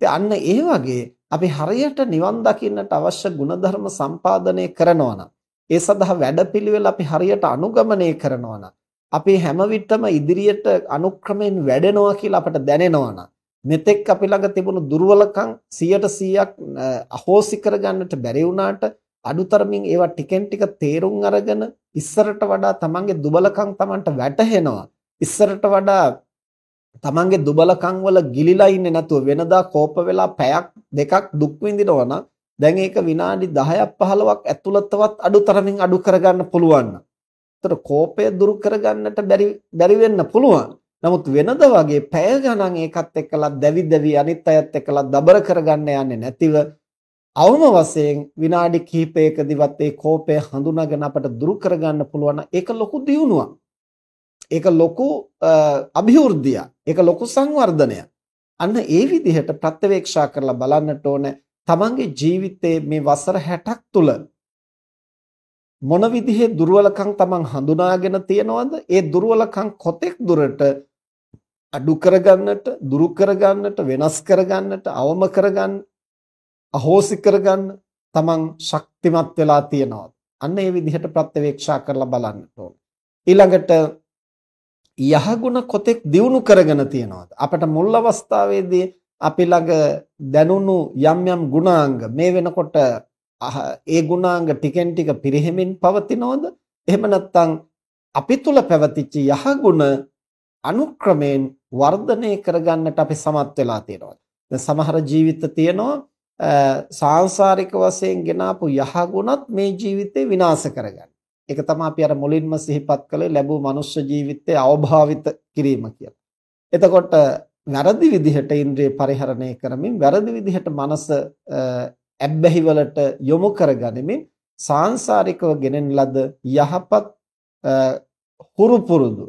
ඉතින් අන්න ඒ වගේ අපි හරියට නිවන් දකින්නට අවශ්‍ය ගුණධර්ම සම්පාදනය කරනවා නම් ඒ සඳහා වැඩපිළිවෙල අපි හරියට අනුගමනය කරනවා නම් අපි හැම විටම ඉදිරියට අනුක්‍රමයෙන් වැඩෙනවා කියලා අපට දැනෙනවා නම් මෙතෙක් අපි ළඟ තිබුණු දුර්වලකම් 100%ක් අහෝසි කරගන්නට බැරි වුණාට අඩුතරමින් ඒවා ටිකෙන් ටික තේරුම් අරගෙන ඉස්සරට වඩා තමන්ගේ දුබලකම් තමන්ට වැටහෙනවා. ඉස්සරට වඩා තමන්ගේ දුබලකම් වල ගිලිලා ඉන්නේ නැතුව වෙනදා කෝප වෙලා පැයක් දෙකක් දුක් විඳිනවා නම් දැන් ඒක විනාඩි 10ක් 15ක් ඇතුළතවත් අඩුතරමින් අඩු කරගන්න පුළුවන් නම් එතකොට කෝපය දුරු කරගන්නට බැරි බැරි වෙන්න පුළුවන් නමුත් වෙනද වගේ පැය ගණන් ඒකත් එක්කලා දැවි දැවි අනිත් අයත් එක්කලා දබර කරගන්න යන්නේ නැතිව අවම වශයෙන් විනාඩි කිහිපයකදීවත් ඒ කෝපය හඳුනාගෙන අපට දුරු කරගන්න පුළුවන් ඒක ලොකු දියුණුවක්. ඒක ලොකු અભිවෘද්ධියක්. ඒක ලොකු සංවර්ධනයක්. අන්න ඒ විදිහට ප්‍රත්‍යවේක්ෂා කරලා බලන්නට ඕන තමන්ගේ ජීවිතයේ මේ වසර 60ක් තුල මොන විදිහේ දුර්වලකම් තමන් හඳුනාගෙන තියනවද? ඒ දුර්වලකම් කොතෙක් දුරට අඩු කරගන්නට, දුරු කරගන්නට, වෙනස් කරගන්නට, අවම කරගන්න අහෝසි කරගන්න තමන් ශක්තිමත් වෙලා තියෙනවා. අන්න ඒ විදිහට ප්‍රත්‍යවේක්ෂා කරලා බලන්න ඕන. ඊළඟට යහගුණ කොතෙක් දියුණු කරගෙන තියනවාද? අපිට මුල් අවස්ථාවේදී අපි ළඟ දැනුණු යම් යම් ගුණාංග මේ වෙනකොට ඒ ගුණාංග ටිකෙන් ටික පිරිහෙමින් පවතිනවද? එහෙම නැත්නම් අපි තුල පැවතිච්ච යහගුණ අනුක්‍රමයෙන් වර්ධනය කරගන්නට අපි සමත් වෙලා තියෙනවා. දැන් සමහර ජීවිත තියෙනවා සාංශාරික වශයෙන් ගෙනාපු යහගුණත් මේ ජීවිතේ විනාශ කරගන්න. ඒක තමයි අපි අර මුලින්ම සිහිපත් කළේ ලැබූ මනුෂ්‍ය ජීවිතය අවභාවිත කිරීම කියලා. එතකොට වැරදි විදිහට ඉන්ද්‍රිය පරිහරණය කරමින් වැරදි විදිහට මනස ඇබ්බැහි වලට යොමු කරගනිමින් සාංශාරිකව ගෙනෙන ලද යහපත් හුරු පුරුදු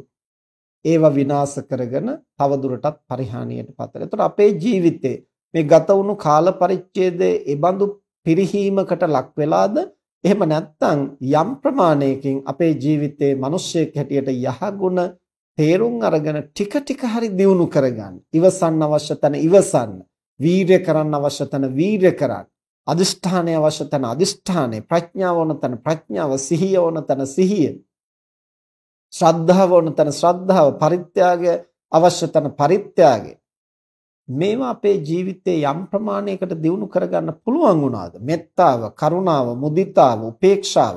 ඒවා විනාශ කරගෙන තවදුරටත් පරිහානියටපත් වෙනවා. එතකොට අපේ ජීවිතේ මේ ගත වුණු කාල පරිච්ඡේදයේ ඒ බඳු පිරිහීමකට ලක් වෙලාද එහෙම නැත්නම් යම් ප්‍රමාණයකින් අපේ ජීවිතයේ මිනිස්සෙක් හැටියට යහගුණ තේරුම් අරගෙන ටික ටික හරි දියුණු කරගන්න. ඉවසන්න අවශ්‍ය තැන ඉවසන්න. වීරය කරන්න අවශ්‍ය තැන වීරය කරන්න. අදිෂ්ඨානය අවශ්‍ය තැන අදිෂ්ඨානය. ප්‍රඥාව ඕන තැන ප්‍රඥාව. සිහිය ඕන තැන සිහිය. ශ්‍රද්ධාව ඕන තැන ශ්‍රද්ධාව. පරිත්‍යාගය අවශ්‍ය තැන පරිත්‍යාගය. මේවා අපේ ජීවිතයේ යම් ප්‍රමාණයකට දියුණු කරගන්න පුළුවන් වුණාද? මෙත්තාව, කරුණාව, මුදිතාව, උපේක්ෂාව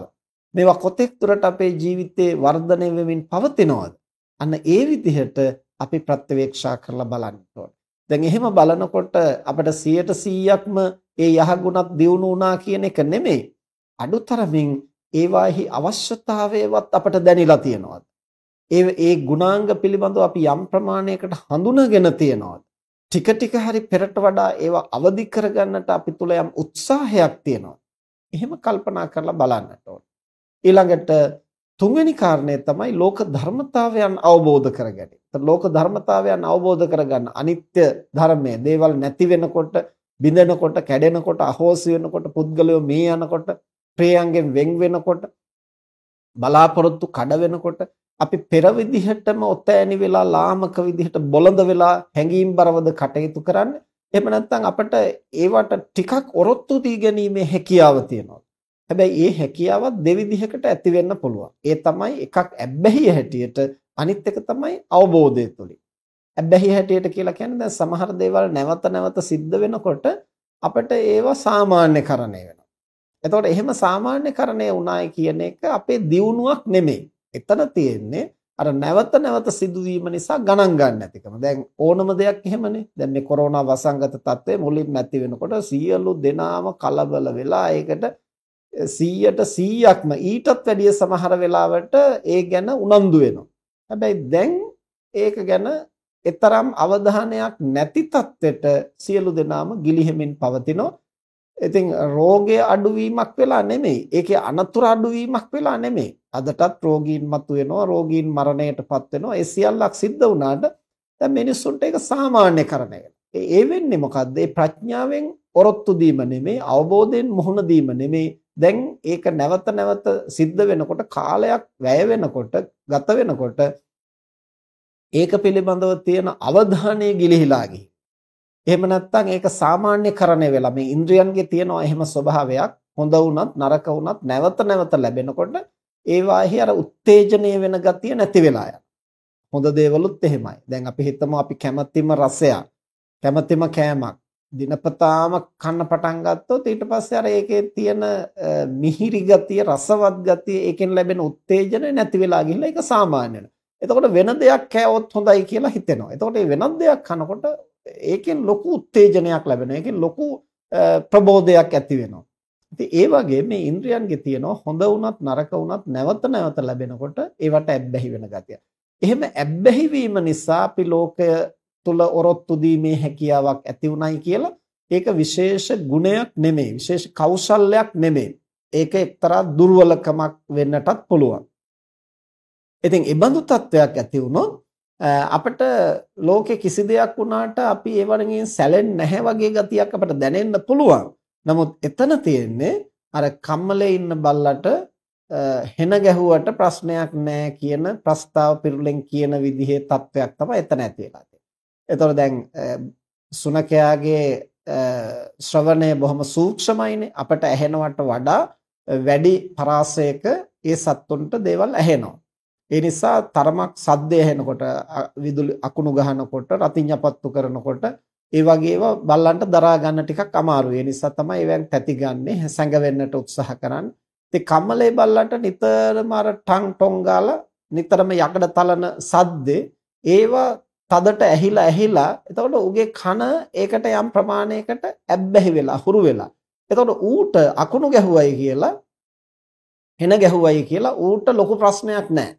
මේවා කොතෙක් දුරට අපේ ජීවිතේ වර්ධනය වෙමින් පවතිනවද? අන්න ඒ විදිහට අපි ප්‍රත්‍යවේක්ෂා කරලා බලන්න ඕනේ. දැන් එහෙම බලනකොට අපිට 100%ක්ම ඒ යහගුණත් දියුණු වුණා කියන එක නෙමෙයි. අඩුතරමින් ඒවාෙහි අවශ්‍යතාවයවත් අපට දැනিলা තියෙනවද? ඒ ඒ ගුණාංග පිළිබඳව අපි යම් ප්‍රමාණයකට හඳුනාගෙන තියෙනවද? ටික ටික හරි පෙරට වඩා ඒවා අවදි කරගන්නට අපි තුල යම් උත්සාහයක් තියෙනවා. එහෙම කල්පනා කරලා බලන්නට ඕන. ඊළඟට තුන්වෙනි කාරණය තමයි ලෝක ධර්මතාවයන් අවබෝධ කරගැනීම. ලෝක ධර්මතාවයන් අවබෝධ කරගන්න අනිත්‍ය ධර්මය, දේවල් නැති වෙනකොට, බිඳෙනකොට, කැඩෙනකොට, අහෝසි වෙනකොට, පුද්ගලයෝ මේ යනකොට, ප්‍රේයන්ගෙන් වෙන් වෙනකොට, බලාපොරොත්තු කඩ වෙනකොට අපි පෙර විදිහටම ඔතෑණි වෙලා ලාමක විදිහට බොළඳ වෙලා හැංගීම් බරවද කටයුතු කරන්නේ එහෙම නැත්නම් අපිට ඒවට ටිකක් ඔරොත්තු දී ගැනීමේ හැකියාව තියෙනවා. හැබැයි ඒ හැකියාවත් දෙවිදිහකට ඇති වෙන්න පුළුවන්. ඒ තමයි එකක් ඇබ්බැහිය හැටියට අනිත් එක තමයි අවබෝධය තුලින්. ඇබ්බැහිය හැටියට කියලා කියන්නේ දැන් සමහර දේවල් නැවත නැවත සිද්ධ වෙනකොට අපිට ඒවා සාමාන්‍යකරණය වෙනවා. එතකොට එහෙම සාමාන්‍යකරණය වුණායි කියන එක අපේ දියුණුවක් නෙමෙයි. එතන තියෙන්නේ අර නැවත නැවත සිදුවීම නිසා ගණන් ගන්න නැතිකම. දැන් ඕනම දෙයක් එහෙමනේ. දැන් මේ කොරෝනා වසංගත තත්ත්වය මුලින්ම ඇති වෙනකොට සියලු දෙනාම කලබල වෙලා ඒකට 100ට 100ක්ම ඊටත් වැඩිය සමහර වෙලාවට ඒ ගැන උනන්දු වෙනවා. හැබැයි දැන් ඒක ගැන එතරම් අවධානයක් නැති තත්ත්වෙට සියලු දෙනාම ගිලිහෙමින් පවතිනවා. ඉතින් රෝගය අඩුවීමක් වෙලා නෙමෙයි. ඒකේ අනතුරු අඩුවීමක් වෙලා නෙමෙයි. අදටත් රෝගීන් මතුවෙනවා, රෝගීන් මරණයටපත් වෙනවා. ඒ සියල්ලක් සිද්ධ වුණාට දැන් මිනිස්සුන්ට ඒක සාමාන්‍යකරණය ඒ වෙන්නේ මොකද්ද? ඒ ප්‍රඥාවෙන් ඔරොත්තු දීම නෙමෙයි, අවබෝධයෙන් මුහුණ දීම නෙමෙයි. දැන් ඒක නැවත නැවත සිද්ධ වෙනකොට කාලයක් වැය වෙනකොට, ගත වෙනකොට ඒක පිළිබඳව තියෙන අවධානය ගිලිහිලා එහෙම නැත්නම් ඒක සාමාන්‍යකරණය වෙලා මේ ඉන්ද්‍රියන්ගේ තියෙනවා එහෙම ස්වභාවයක් හොඳ වුණත් නරක වුණත් නැවත නැවත ලැබෙනකොට ඒවාහි අර උත්තේජනය වෙන ගතිය නැති වෙලා යනවා. හොඳ දේවලුත් එහෙමයි. දැන් අපි හිතමු අපි කැමැතිම රසයක්, කැමැතිම කෑමක් දිනපතාම කන්න පටන් ගත්තොත් ඊට පස්සේ අර ඒකේ තියෙන මිහිරි ගතිය, රසවත් ගතිය, ඒකෙන් ලැබෙන උත්තේජනය නැති වෙලා ගිහිල්ලා ඒක සාමාන්‍ය වෙනවා. එතකොට වෙන දෙයක් කෑවොත් හොඳයි කියලා හිතෙනවා. එතකොට මේ වෙනත් දෙයක් කනකොට ඒකෙන් ලොකු උත්තේජනයක් ලැබෙනවා. ඒකෙන් ලොකු ප්‍රබෝධයක් ඇති වෙනවා. ඉතින් ඒ වගේ මේ ඉන්ද්‍රියන්ගේ තියෙනවා හොඳ වුණත් නරක වුණත් නැවත නැවත ලැබෙනකොට ඒවට ඇබ්බැහි වෙන ගතිය. එහෙම ඇබ්බැහි වීම නිසා අපි ලෝකය තුල ඔරොත්තු දීමේ හැකියාවක් ඇති උනායි කියලා ඒක විශේෂ ගුණයක් නෙමෙයි විශේෂ කෞශල්‍යයක් නෙමෙයි. ඒක එක්තරා දුර්වලකමක් වෙන්නටත් පුළුවන්. ඉතින් ඒ බඳු තත්වයක් ඇති වුණොත් අපිට ලෝකේ කිසි දෙයක් වුණාට අපි ඒ වගේ සැලෙන්නේ නැහැ වගේ ගතියක් අපිට දැනෙන්න පුළුවන්. නමුත් එතන තියෙන්නේ අර කම්මලේ ඉන්න බල්ලට හෙන ගැහුවට ප්‍රශ්නයක් නැහැ කියන ප්‍රස්තාව පිරුලෙන් කියන විදිහේ තත්වයක් තමයි එතන ඇති වෙලා තියෙන්නේ. ඒතකොට දැන් සුනකයාගේ ශ්‍රවණය බොහොම සූක්ෂමයිනේ අපට ඇහෙනවට වඩා වැඩි පරාසයක ඒ සත්තුන්ට දේවල් ඇහෙනවා. ඒ නිසා තරමක් සද්දය ඇහෙනකොට විදුලි අකුණු ගහනකොට රතිඤ්ඤපත්තු කරනකොට ඒ වගේ ඒවා බල්ලන්ට දරා ගන්න ටිකක් අමාරුයි. ඒ නිසා තමයි ඒවෙන් තැති ගන්නෙ, හැසඟ උත්සාහ කරන්නේ. ඉතින් කම්මලේ බල්ලන්ට නිතරම අර ටං ටොං ගාලා නිතරම යකඩ තලන සද්දේ ඒවා තදට ඇහිලා ඇහිලා එතකොට ඌගේ කන ඒකට යම් ප්‍රමාණයකට ඇබ්බැහි වෙලා හුරු වෙලා. එතකොට ඌට අකුණු ගැහුවයි කියලා හෙන ගැහුවයි කියලා ඌට ලොකු ප්‍රශ්නයක් නැහැ.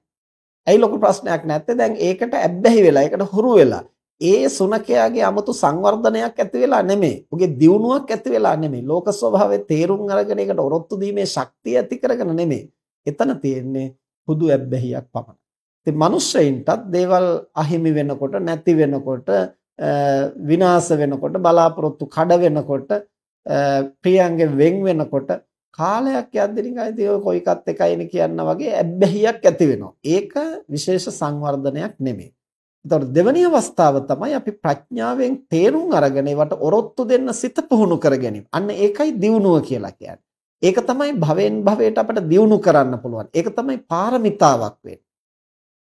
ඇයි ලොකු ප්‍රශ්නයක් නැත්තේ? දැන් ඒකට ඇබ්බැහි වෙලා, ඒකට හුරු වෙලා. ඒ සුනකයාගේ 아무තු සංවර්ධනයක් ඇති වෙලා නෙමෙයි. උගේ දියුණුවක් ඇති වෙලා නෙමෙයි. ලෝක ස්වභාවයේ තේරුම් අරගෙන ඒකට ඔරොත්තු දීමේ ශක්තිය ඇති කරගෙන නෙමෙයි. එතන තියෙන්නේ හුදු ඇබ්බැහියක් පමණයි. ඉතින් මිනිස්සෙයින්ටත් දේවල් අහිමි වෙනකොට, නැති වෙනකොට, විනාශ වෙනකොට, බලාපොරොත්තු කඩ වෙනකොට, ප්‍රියංගෙන් වෙන් වෙනකොට කාලයක් යද්දී නිකන් ඉතින් ඔය කොයිකත් එකයිනේ කියන්න වගේ ඇබ්බැහියක් ඇති වෙනවා. ඒක විශේෂ සංවර්ධනයක් නෙමෙයි. එතකොට දෙවැනි අවස්ථාව තමයි අපි ප්‍රඥාවෙන් තේරුම් අරගෙන ඒවට ඔරොත්තු දෙන්න සිත පුහුණු කර ගැනීම. අන්න ඒකයි දියුණුව කියලා කියන්නේ. ඒක තමයි භවෙන් භවයට අපිට දියුණු කරන්න පුළුවන්. ඒක තමයි පාරමිතාවක් වෙන්නේ.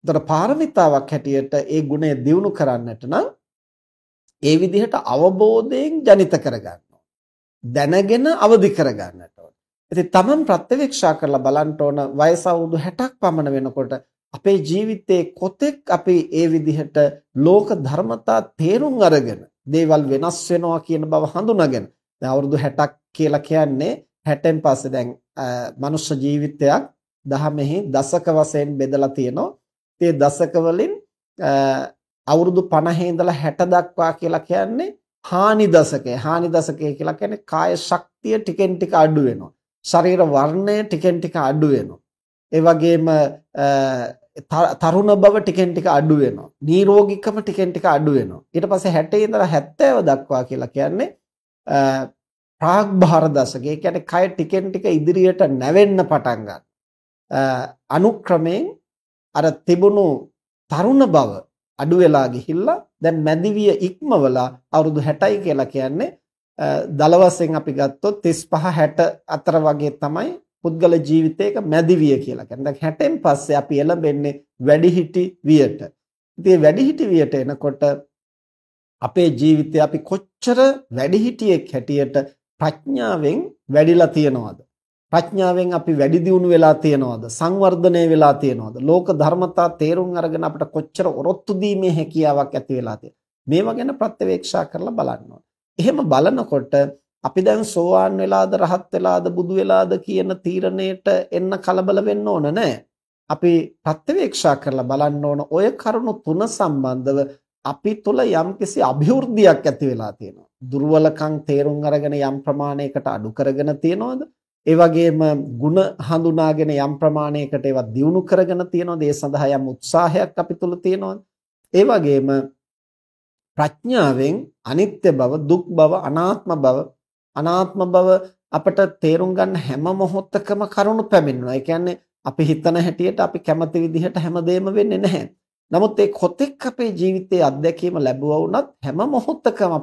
එතකොට පාරමිතාවක් හැටියට ඒ ගුණය දියුණු කරන්නට නම් ඒ විදිහට අවබෝධයෙන් ජනිත කරගන්න දැනගෙන අවදි කරගන්නට ඉතින් Taman ප්‍රත්‍යවේක්ෂා කරලා බලන්න ඕන වයස අවුරුදු 60ක් පමණ වෙනකොට අපේ ජීවිතේ කොතෙක් අපි ඒ විදිහට ලෝක ධර්මතා තේරුම් අරගෙන දේවල් වෙනස් වෙනවා කියන බව හඳුනාගෙන දැන් අවුරුදු 60ක් කියලා කියන්නේ 60න් පස්සේ දැන් මනුෂ්‍ය ජීවිතයක් දහමෙහි දශක වශයෙන් බෙදලා තියෙනවා. ඒ දශක වලින් අවුරුදු 50 ඉඳලා 60 දක්වා කියලා කියන්නේ හානි දශකය. හානි දශකය කියලා කියන්නේ කාය ශක්තිය ටිකෙන් ටික අඩු වෙනවා. ශරීර වර්ණය ටිකෙන් ටික අඩු වෙනවා. ඒ වගේම තරුණ බව ටිකෙන් ටික අඩු වෙනවා. නිරෝගීකම ටිකෙන් ටික අඩු වෙනවා. ඊට පස්සේ 60 ඉඳලා 70 දක්වා කියලා කියන්නේ ප්‍රාග්භාර දශකය. ඒ කියන්නේ කය ටිකෙන් ටික ඉදිරියට නැවෙන්න පටන් ගන්නවා. අනුක්‍රමයෙන් අර තිබුණු තරුණ බව අඩු වෙලා ගිහිල්ලා දැන් මැදිවිය ඉක්මවලා අවුරුදු 60යි කියලා කියන්නේ දල වශයෙන් අපි ගත්තොත් 35 60 අතර වගේ තමයි පුද්ගල ජීවිතයක මැදිවිය කියලා කියන්නේ. දැන් 60න් පස්සේ අපි එළඹෙන්නේ වැඩිහිටි වියට. ඉතින් වැඩිහිටි වියට එනකොට අපේ ජීවිතේ අපි කොච්චර වැඩිහිටියෙක් හැටියට ප්‍රඥාවෙන් වැඩිලා තියනවද? ප්‍රඥාවෙන් අපි වැඩි දියුණු වෙලා තියනවද? සංවර්ධනය වෙලා තියනවද? ලෝක ධර්මතා තේරුම් අරගෙන අපිට කොච්චර ඔරොත්තු දීමේ හැකියාවක් ඇති වෙලා තියෙනවද? මේවා ගැන ප්‍රත්‍යවේක්ෂා කරලා බලන්න ඕනේ. එහෙම බලනකොට අපි දැන් සෝවාන් වෙලාද රහත් වෙලාද බුදු වෙලාද කියන තීරණයට එන්න කලබල වෙන්න ඕන නෑ. අපි ප්‍රත්‍යවේක්ෂා කරලා බලන්න ඕන ඔය කරුණු තුන සම්බන්ධව අපි තුල යම්කිසි અભිවෘද්ධියක් ඇති වෙලා තියෙනවා. දුර්වලකම් තේරුම් අරගෙන යම් ප්‍රමාණයකට අඩු කරගෙන තියනවාද? ඒ වගේම ಗುಣ හඳුනාගෙන යම් ප්‍රමාණයකට ඒවා දියුණු කරගෙන තියනවාද? ඒ සඳහා යම් උත්සාහයක් අපි තුල තියනවාද? ඒ වගේම ප්‍රඥාවෙන් අනිත්‍ය බව, දුක් බව, අනාත්ම බව, අනාත්ම බව අපට තේරුම් ගන්න හැම මොහොතකම කරුණු පැමිණෙනවා. ඒ කියන්නේ අපි හිතන හැටියට අපි කැමති විදිහට හැමදේම වෙන්නේ නැහැ. නමුත් ඒ කොතෙක් අපේ ජීවිතයේ අත්දැකීම ලැබුවා වුණත් හැම මොහොතකම